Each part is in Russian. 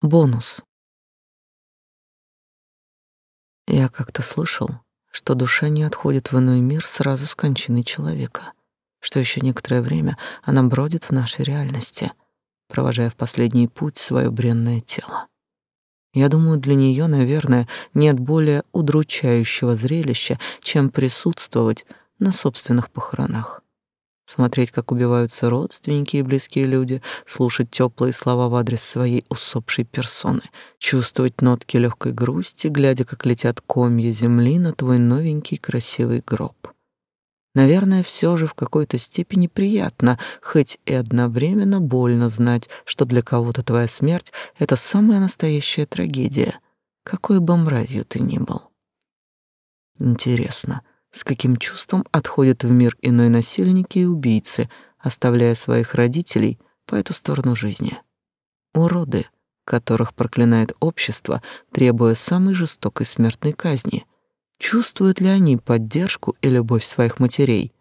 Бонус. Я как-то слышал, что душа не отходит в иной мир сразу с кончиной человека, что еще некоторое время она бродит в нашей реальности, провожая в последний путь свое бренное тело. Я думаю, для нее, наверное, нет более удручающего зрелища, чем присутствовать на собственных похоронах смотреть, как убиваются родственники и близкие люди, слушать теплые слова в адрес своей усопшей персоны, чувствовать нотки легкой грусти, глядя, как летят комья земли на твой новенький красивый гроб. Наверное, все же в какой-то степени приятно, хоть и одновременно больно знать, что для кого-то твоя смерть — это самая настоящая трагедия, какой бы мразью ты ни был. Интересно, — с каким чувством отходят в мир иной насильники и убийцы, оставляя своих родителей по эту сторону жизни. Уроды, которых проклинает общество, требуя самой жестокой смертной казни. Чувствуют ли они поддержку и любовь своих матерей?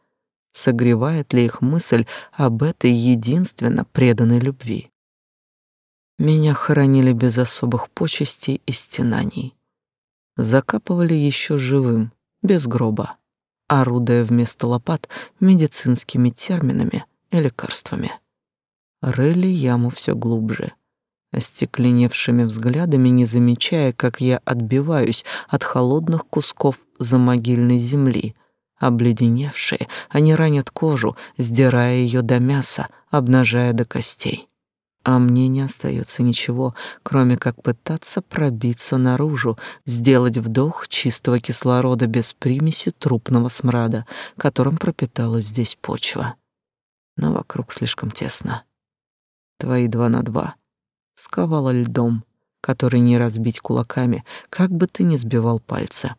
Согревает ли их мысль об этой единственно преданной любви? Меня хоронили без особых почестей и стенаний. Закапывали еще живым, без гроба, орудуя вместо лопат медицинскими терминами и лекарствами. Рыли яму все глубже, остекленевшими взглядами, не замечая, как я отбиваюсь от холодных кусков замогильной земли. Обледеневшие, они ранят кожу, сдирая ее до мяса, обнажая до костей а мне не остается ничего, кроме как пытаться пробиться наружу, сделать вдох чистого кислорода без примеси трупного смрада, которым пропиталась здесь почва. Но вокруг слишком тесно. Твои два на два сковало льдом, который не разбить кулаками, как бы ты ни сбивал пальцы.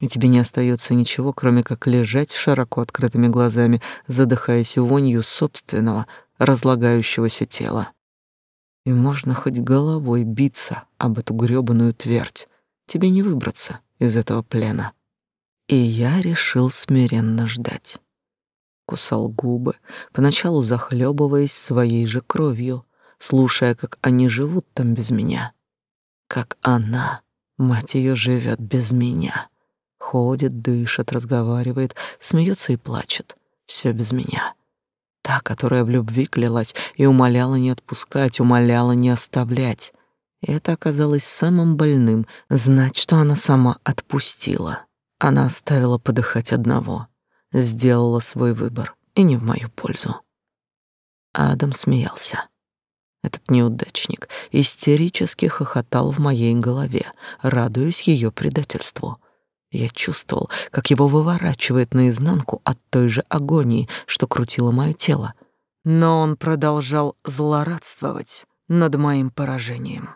И тебе не остается ничего, кроме как лежать широко открытыми глазами, задыхаясь вонью собственного разлагающегося тела и можно хоть головой биться об эту грёбаную твердь. Тебе не выбраться из этого плена. И я решил смиренно ждать. Кусал губы, поначалу захлебываясь своей же кровью, слушая, как они живут там без меня. Как она, мать ее, живет без меня. Ходит, дышит, разговаривает, смеется и плачет. Все без меня. Та, которая в любви клялась и умоляла не отпускать, умоляла не оставлять. И это оказалось самым больным — знать, что она сама отпустила. Она оставила подыхать одного, сделала свой выбор, и не в мою пользу. Адам смеялся. Этот неудачник истерически хохотал в моей голове, радуясь ее предательству — я чувствовал, как его выворачивает наизнанку от той же агонии, что крутило мое тело. Но он продолжал злорадствовать над моим поражением.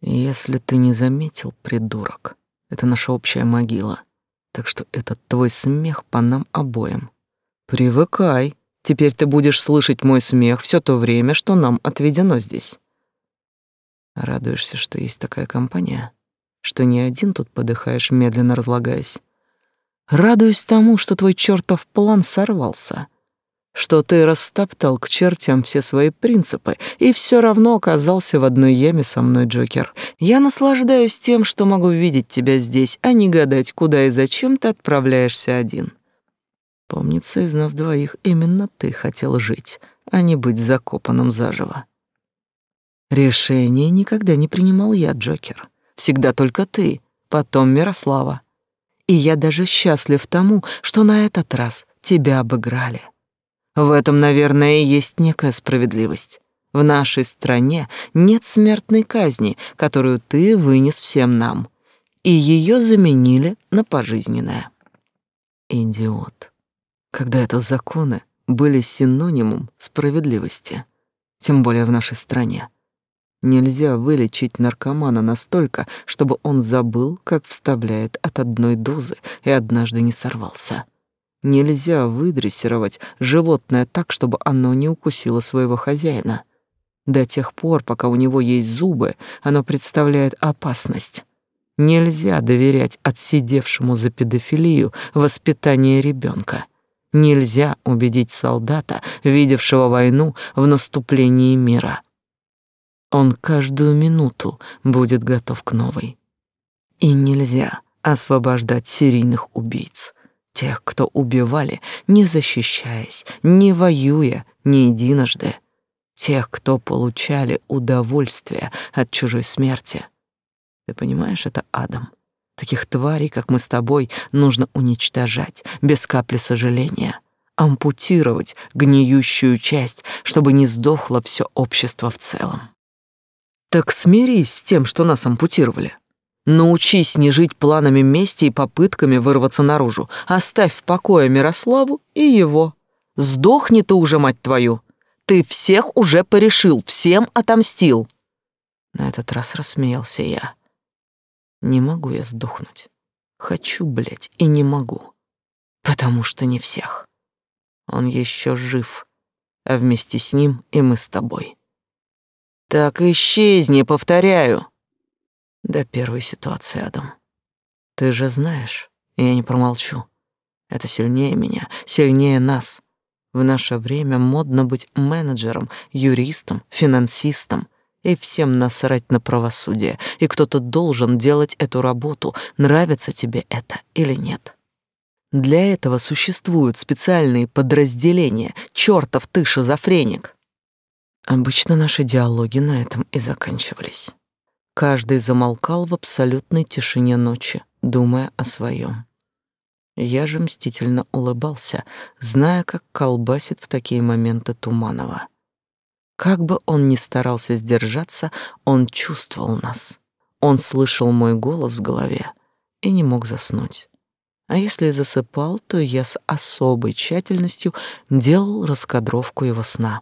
Если ты не заметил, придурок, это наша общая могила. Так что этот твой смех по нам обоим. Привыкай. Теперь ты будешь слышать мой смех все то время, что нам отведено здесь. Радуешься, что есть такая компания? Что не один тут подыхаешь, медленно разлагаясь. Радуюсь тому, что твой чертов план сорвался, что ты растоптал к чертям все свои принципы и все равно оказался в одной яме со мной, Джокер. Я наслаждаюсь тем, что могу видеть тебя здесь, а не гадать, куда и зачем ты отправляешься один. Помнится, из нас двоих именно ты хотел жить, а не быть закопанным заживо. Решение никогда не принимал я, Джокер всегда только ты, потом Мирослава. И я даже счастлив тому, что на этот раз тебя обыграли. В этом, наверное, и есть некая справедливость. В нашей стране нет смертной казни, которую ты вынес всем нам, и ее заменили на пожизненное. Идиот. Когда это законы были синонимом справедливости, тем более в нашей стране. Нельзя вылечить наркомана настолько, чтобы он забыл, как вставляет от одной дозы и однажды не сорвался. Нельзя выдрессировать животное так, чтобы оно не укусило своего хозяина. До тех пор, пока у него есть зубы, оно представляет опасность. Нельзя доверять отсидевшему за педофилию воспитание ребенка. Нельзя убедить солдата, видевшего войну в наступлении мира. Он каждую минуту будет готов к новой. И нельзя освобождать серийных убийц, тех, кто убивали, не защищаясь, не воюя, не единожды, тех, кто получали удовольствие от чужой смерти. Ты понимаешь, это Адам. Таких тварей, как мы с тобой, нужно уничтожать без капли сожаления, ампутировать гниющую часть, чтобы не сдохло все общество в целом. Так смирись с тем, что нас ампутировали. Научись не жить планами мести и попытками вырваться наружу. Оставь в покое Мирославу и его. Сдохни ты уже, мать твою. Ты всех уже порешил, всем отомстил. На этот раз рассмеялся я. Не могу я сдохнуть. Хочу, блядь, и не могу. Потому что не всех. Он еще жив, а вместе с ним и мы с тобой. Так исчезни, повторяю. До первой ситуации, Адам. Ты же знаешь, я не промолчу. Это сильнее меня, сильнее нас. В наше время модно быть менеджером, юристом, финансистом, и всем насрать на правосудие, и кто-то должен делать эту работу, нравится тебе это или нет. Для этого существуют специальные подразделения. Чёртов ты шизофреник. Обычно наши диалоги на этом и заканчивались. Каждый замолкал в абсолютной тишине ночи, думая о своем. Я же мстительно улыбался, зная, как колбасит в такие моменты Туманова. Как бы он ни старался сдержаться, он чувствовал нас. Он слышал мой голос в голове и не мог заснуть. А если засыпал, то я с особой тщательностью делал раскадровку его сна.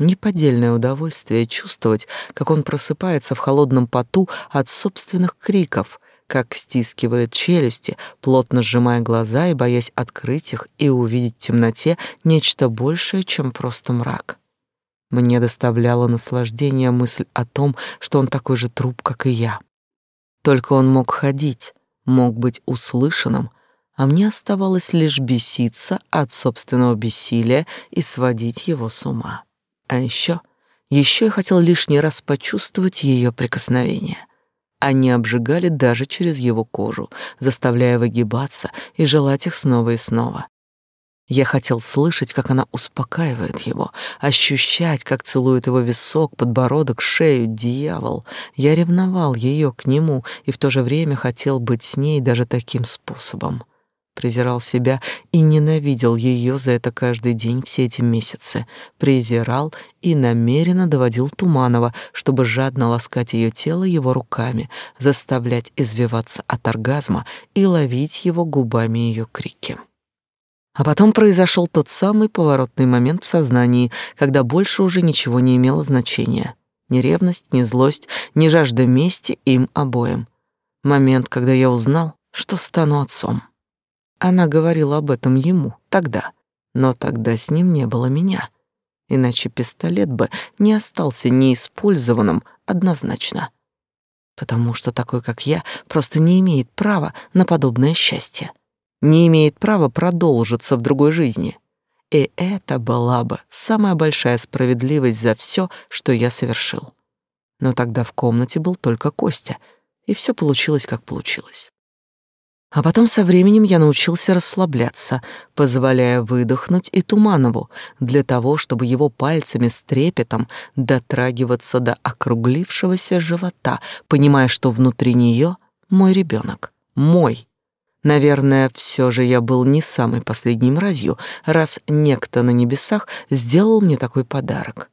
Неподдельное удовольствие чувствовать, как он просыпается в холодном поту от собственных криков, как стискивает челюсти, плотно сжимая глаза и боясь открыть их и увидеть в темноте нечто большее, чем просто мрак. Мне доставляло наслаждение мысль о том, что он такой же труп, как и я. Только он мог ходить, мог быть услышанным, а мне оставалось лишь беситься от собственного бессилия и сводить его с ума. А еще, еще я хотел лишний раз почувствовать ее прикосновение. Они обжигали даже через его кожу, заставляя выгибаться и желать их снова и снова. Я хотел слышать, как она успокаивает его, ощущать, как целует его висок, подбородок, шею, дьявол. Я ревновал ее к нему и в то же время хотел быть с ней даже таким способом презирал себя и ненавидел ее за это каждый день все эти месяцы, презирал и намеренно доводил Туманова, чтобы жадно ласкать ее тело его руками, заставлять извиваться от оргазма и ловить его губами ее крики. А потом произошел тот самый поворотный момент в сознании, когда больше уже ничего не имело значения. Ни ревность, ни злость, ни жажда мести им обоим. Момент, когда я узнал, что стану отцом. Она говорила об этом ему тогда, но тогда с ним не было меня. Иначе пистолет бы не остался неиспользованным однозначно. Потому что такой, как я, просто не имеет права на подобное счастье. Не имеет права продолжиться в другой жизни. И это была бы самая большая справедливость за все, что я совершил. Но тогда в комнате был только Костя, и все получилось, как получилось. А потом со временем я научился расслабляться, позволяя выдохнуть и Туманову, для того, чтобы его пальцами с трепетом дотрагиваться до округлившегося живота, понимая, что внутри нее мой ребенок, мой. Наверное, все же я был не самой последней мразью, раз некто на небесах сделал мне такой подарок.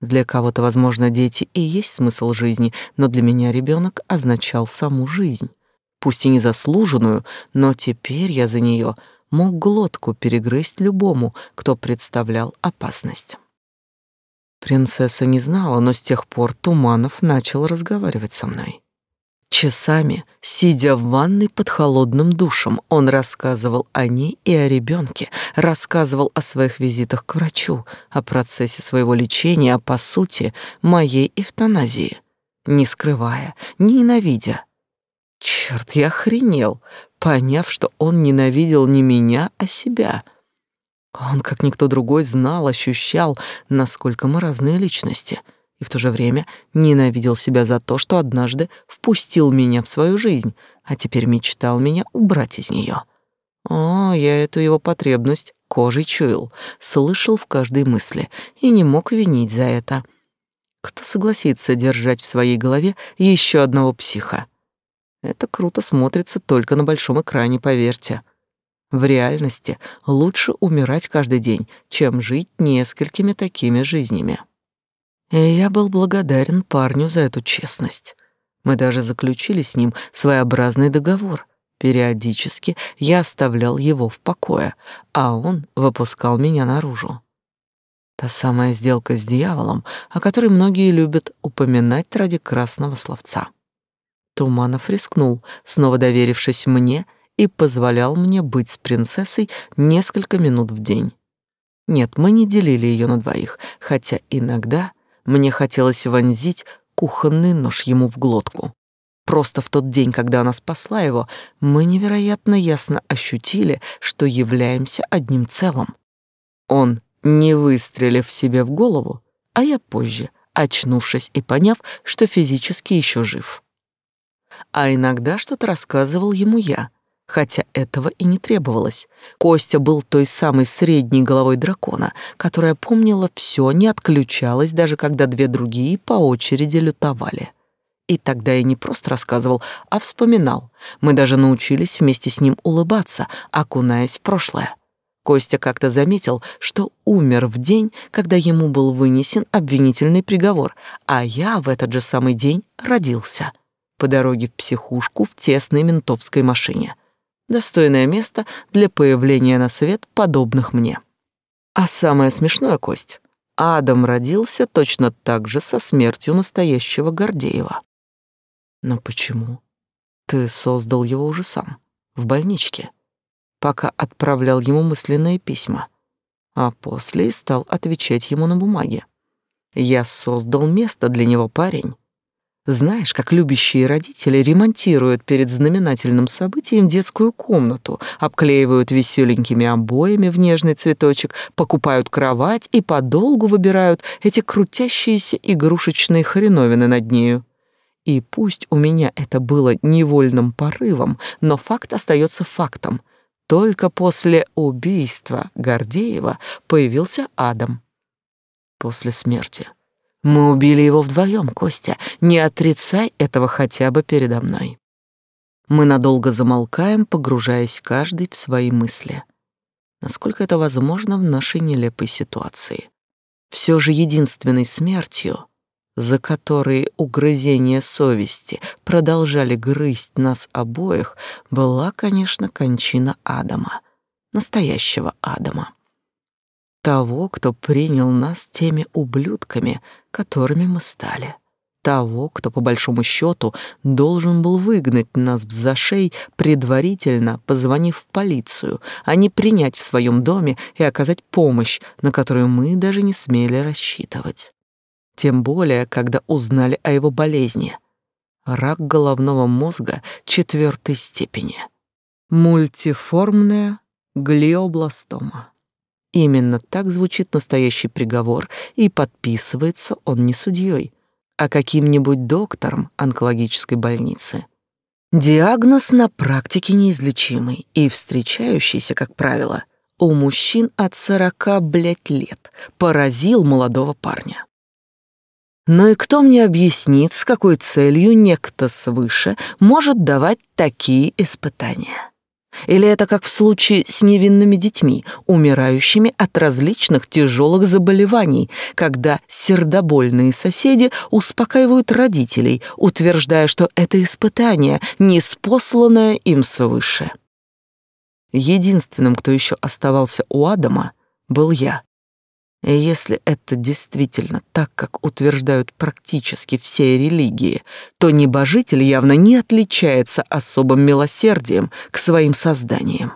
Для кого-то, возможно, дети и есть смысл жизни, но для меня ребенок означал саму жизнь пусть и незаслуженную, но теперь я за нее мог глотку перегрызть любому, кто представлял опасность. Принцесса не знала, но с тех пор Туманов начал разговаривать со мной. Часами, сидя в ванной под холодным душем, он рассказывал о ней и о ребенке, рассказывал о своих визитах к врачу, о процессе своего лечения, а по сути, моей эвтаназии, не скрывая, не ненавидя, Черт, я охренел, поняв, что он ненавидел не меня, а себя. Он, как никто другой, знал, ощущал, насколько мы разные личности, и в то же время ненавидел себя за то, что однажды впустил меня в свою жизнь, а теперь мечтал меня убрать из нее. О, я эту его потребность кожей чуял, слышал в каждой мысли и не мог винить за это. Кто согласится держать в своей голове еще одного психа? Это круто смотрится только на большом экране, поверьте. В реальности лучше умирать каждый день, чем жить несколькими такими жизнями. И я был благодарен парню за эту честность. Мы даже заключили с ним своеобразный договор. Периодически я оставлял его в покое, а он выпускал меня наружу. Та самая сделка с дьяволом, о которой многие любят упоминать ради красного словца. Туманов рискнул, снова доверившись мне, и позволял мне быть с принцессой несколько минут в день. Нет, мы не делили ее на двоих, хотя иногда мне хотелось вонзить кухонный нож ему в глотку. Просто в тот день, когда она спасла его, мы невероятно ясно ощутили, что являемся одним целым. Он, не выстрелив себе в голову, а я позже, очнувшись и поняв, что физически еще жив. А иногда что-то рассказывал ему я — хотя этого и не требовалось. Костя был той самой средней головой дракона, которая помнила все, не отключалась, даже когда две другие по очереди лютовали. И тогда я не просто рассказывал, а вспоминал. Мы даже научились вместе с ним улыбаться, окунаясь в прошлое. Костя как-то заметил, что умер в день, когда ему был вынесен обвинительный приговор, а я в этот же самый день родился по дороге в психушку в тесной ментовской машине достойное место для появления на свет подобных мне. А самое смешное, Кость, Адам родился точно так же со смертью настоящего Гордеева. Но почему? Ты создал его уже сам, в больничке, пока отправлял ему мысленные письма, а после стал отвечать ему на бумаге. Я создал место для него, парень. Знаешь, как любящие родители ремонтируют перед знаменательным событием детскую комнату, обклеивают веселенькими обоями в нежный цветочек, покупают кровать и подолгу выбирают эти крутящиеся игрушечные хреновины над нею. И пусть у меня это было невольным порывом, но факт остается фактом. Только после убийства Гордеева появился Адам. После смерти. Мы убили его вдвоем, Костя. Не отрицай этого хотя бы передо мной. Мы надолго замолкаем, погружаясь каждый в свои мысли. Насколько это возможно в нашей нелепой ситуации. Все же единственной смертью, за которой угрызения совести продолжали грызть нас обоих, была, конечно, кончина Адама, настоящего Адама того, кто принял нас теми ублюдками, которыми мы стали. Того, кто, по большому счету, должен был выгнать нас в зашей, предварительно позвонив в полицию, а не принять в своем доме и оказать помощь, на которую мы даже не смели рассчитывать. Тем более, когда узнали о его болезни. Рак головного мозга четвертой степени. Мультиформная глиобластома. Именно так звучит настоящий приговор, и подписывается он не судьей, а каким-нибудь доктором онкологической больницы. Диагноз на практике неизлечимый и встречающийся, как правило, у мужчин от сорока, блядь, лет, поразил молодого парня. Но и кто мне объяснит, с какой целью некто свыше может давать такие испытания? Или это как в случае с невинными детьми, умирающими от различных тяжелых заболеваний, когда сердобольные соседи успокаивают родителей, утверждая, что это испытание, неспосланное им свыше. Единственным, кто еще оставался у Адама, был я. И если это действительно так, как утверждают практически все религии, то небожитель явно не отличается особым милосердием к своим созданиям.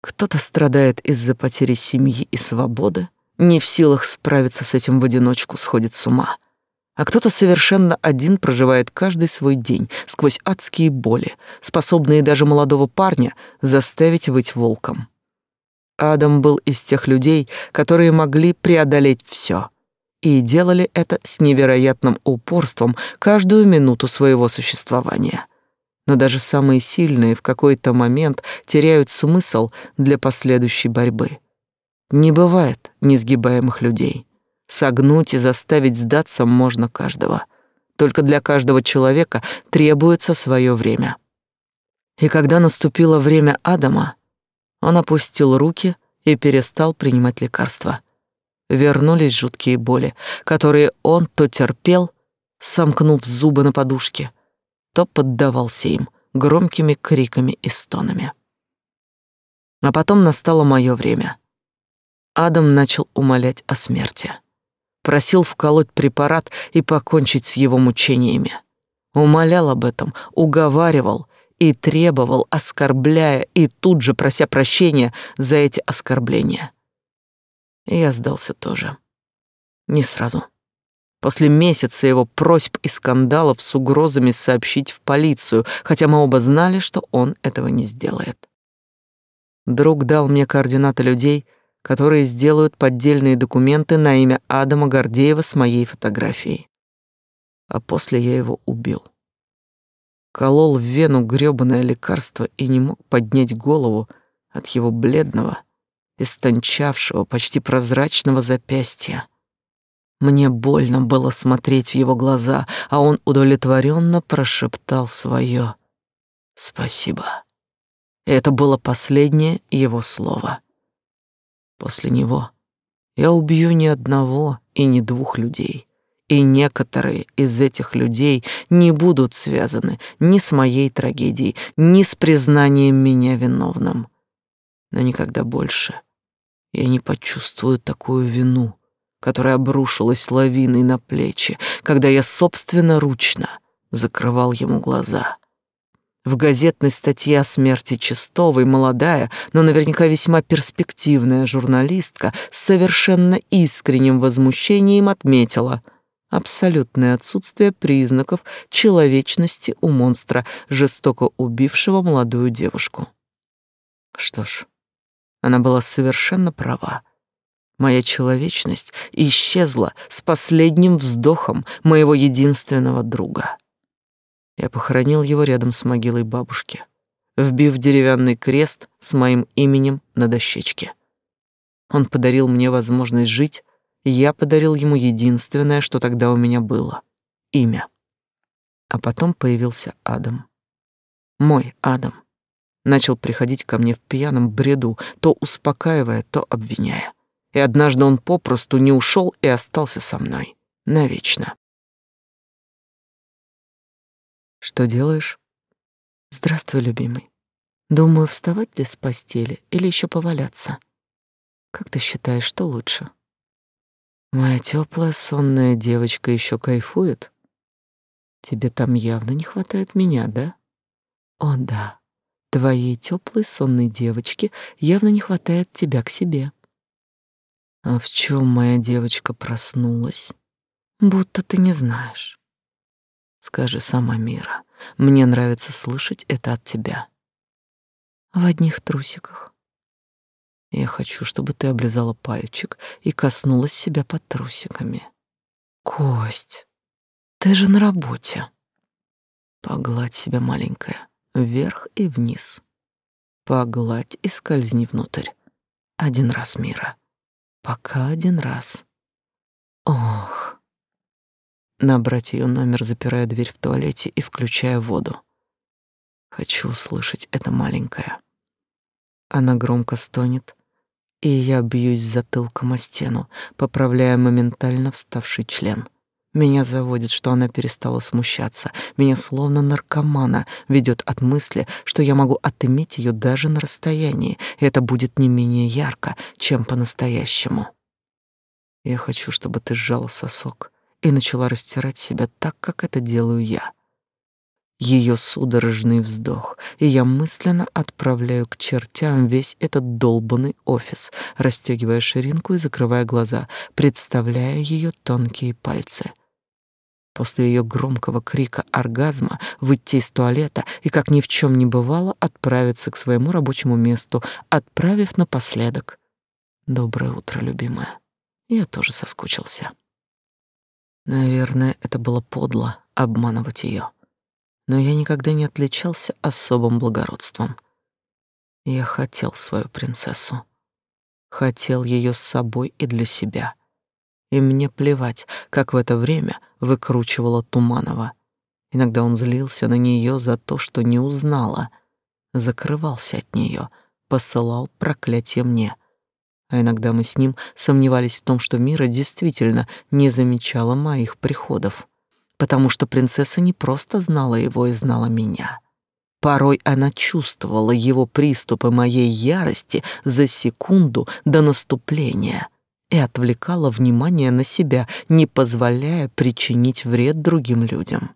Кто-то страдает из-за потери семьи и свободы, не в силах справиться с этим в одиночку, сходит с ума. А кто-то совершенно один проживает каждый свой день сквозь адские боли, способные даже молодого парня заставить быть волком. Адам был из тех людей, которые могли преодолеть все. и делали это с невероятным упорством каждую минуту своего существования. Но даже самые сильные в какой-то момент теряют смысл для последующей борьбы. Не бывает несгибаемых людей. Согнуть и заставить сдаться можно каждого. Только для каждого человека требуется свое время. И когда наступило время Адама, он опустил руки и перестал принимать лекарства вернулись жуткие боли, которые он то терпел, сомкнув зубы на подушке, то поддавался им громкими криками и стонами. А потом настало мое время. Адам начал умолять о смерти. Просил вколоть препарат и покончить с его мучениями. Умолял об этом, уговаривал и требовал, оскорбляя и тут же прося прощения за эти оскорбления. Я сдался тоже. Не сразу. После месяца его просьб и скандалов с угрозами сообщить в полицию, хотя мы оба знали, что он этого не сделает. Друг дал мне координаты людей, которые сделают поддельные документы на имя Адама Гордеева с моей фотографией. А после я его убил. Колол в вену грёбаное лекарство и не мог поднять голову от его бледного, истончавшего, почти прозрачного запястья. Мне больно было смотреть в его глаза, а он удовлетворенно прошептал свое «Спасибо». И это было последнее его слово. После него я убью ни одного и ни двух людей, и некоторые из этих людей не будут связаны ни с моей трагедией, ни с признанием меня виновным. Но никогда больше — я не почувствую такую вину, которая обрушилась лавиной на плечи, когда я собственноручно закрывал ему глаза. В газетной статье о смерти Чистовой молодая, но наверняка весьма перспективная журналистка с совершенно искренним возмущением отметила абсолютное отсутствие признаков человечности у монстра, жестоко убившего молодую девушку. Что ж, она была совершенно права. Моя человечность исчезла с последним вздохом моего единственного друга. Я похоронил его рядом с могилой бабушки, вбив деревянный крест с моим именем на дощечке. Он подарил мне возможность жить, я подарил ему единственное, что тогда у меня было — имя. А потом появился Адам. Мой Адам начал приходить ко мне в пьяном бреду, то успокаивая, то обвиняя. И однажды он попросту не ушел и остался со мной. Навечно. Что делаешь? Здравствуй, любимый. Думаю, вставать ли с постели или еще поваляться? Как ты считаешь, что лучше? Моя теплая сонная девочка еще кайфует? Тебе там явно не хватает меня, да? О, да. Твоей теплой сонной девочке явно не хватает тебя к себе. А в чем моя девочка проснулась? Будто ты не знаешь. Скажи сама, Мира, мне нравится слышать это от тебя. В одних трусиках. Я хочу, чтобы ты облизала пальчик и коснулась себя под трусиками. Кость, ты же на работе. Погладь себя, маленькая вверх и вниз. Погладь и скользни внутрь. Один раз мира. Пока один раз. Ох. Набрать ее номер, запирая дверь в туалете и включая воду. Хочу услышать это маленькое. Она громко стонет, и я бьюсь затылком о стену, поправляя моментально вставший член — меня заводит, что она перестала смущаться. Меня словно наркомана ведет от мысли, что я могу отыметь ее даже на расстоянии, и это будет не менее ярко, чем по-настоящему. Я хочу, чтобы ты сжала сосок и начала растирать себя так, как это делаю я. Ее судорожный вздох, и я мысленно отправляю к чертям весь этот долбанный офис, расстегивая ширинку и закрывая глаза, представляя ее тонкие пальцы после ее громкого крика оргазма выйти из туалета и, как ни в чем не бывало, отправиться к своему рабочему месту, отправив напоследок «Доброе утро, любимая. Я тоже соскучился». Наверное, это было подло обманывать ее. Но я никогда не отличался особым благородством. Я хотел свою принцессу. Хотел ее с собой и для себя. И мне плевать, как в это время выкручивала Туманова. Иногда он злился на нее за то, что не узнала, закрывался от нее, посылал проклятие мне. А иногда мы с ним сомневались в том, что Мира действительно не замечала моих приходов, потому что принцесса не просто знала его и знала меня. Порой она чувствовала его приступы моей ярости за секунду до наступления и отвлекала внимание на себя, не позволяя причинить вред другим людям.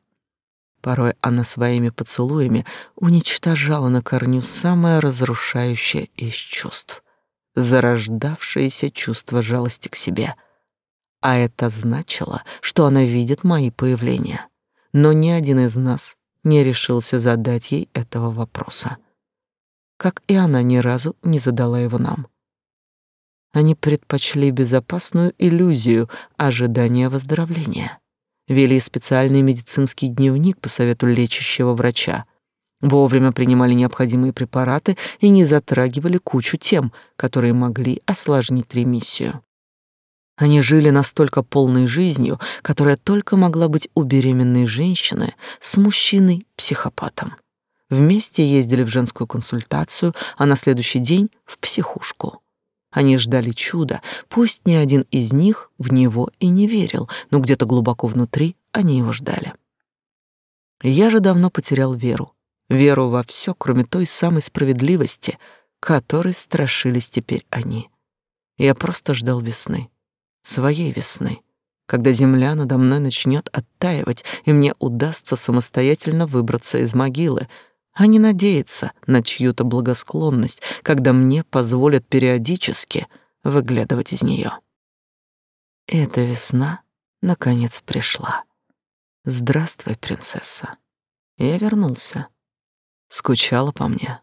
Порой она своими поцелуями уничтожала на корню самое разрушающее из чувств — зарождавшееся чувство жалости к себе. А это значило, что она видит мои появления. Но ни один из нас не решился задать ей этого вопроса. Как и она ни разу не задала его нам. Они предпочли безопасную иллюзию ожидания выздоровления вели специальный медицинский дневник по совету лечащего врача, вовремя принимали необходимые препараты и не затрагивали кучу тем, которые могли осложнить ремиссию. Они жили настолько полной жизнью, которая только могла быть у беременной женщины с мужчиной-психопатом. Вместе ездили в женскую консультацию, а на следующий день — в психушку. Они ждали чуда, пусть ни один из них в него и не верил, но где-то глубоко внутри они его ждали. Я же давно потерял веру. Веру во все, кроме той самой справедливости, которой страшились теперь они. Я просто ждал весны. Своей весны. Когда земля надо мной начнет оттаивать, и мне удастся самостоятельно выбраться из могилы — а не надеяться на чью-то благосклонность, когда мне позволят периодически выглядывать из нее. Эта весна наконец пришла. Здравствуй, принцесса. Я вернулся. Скучала по мне.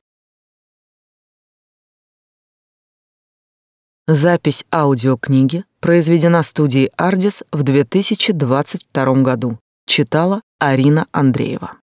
Запись аудиокниги произведена студией Ardis в 2022 году. Читала Арина Андреева.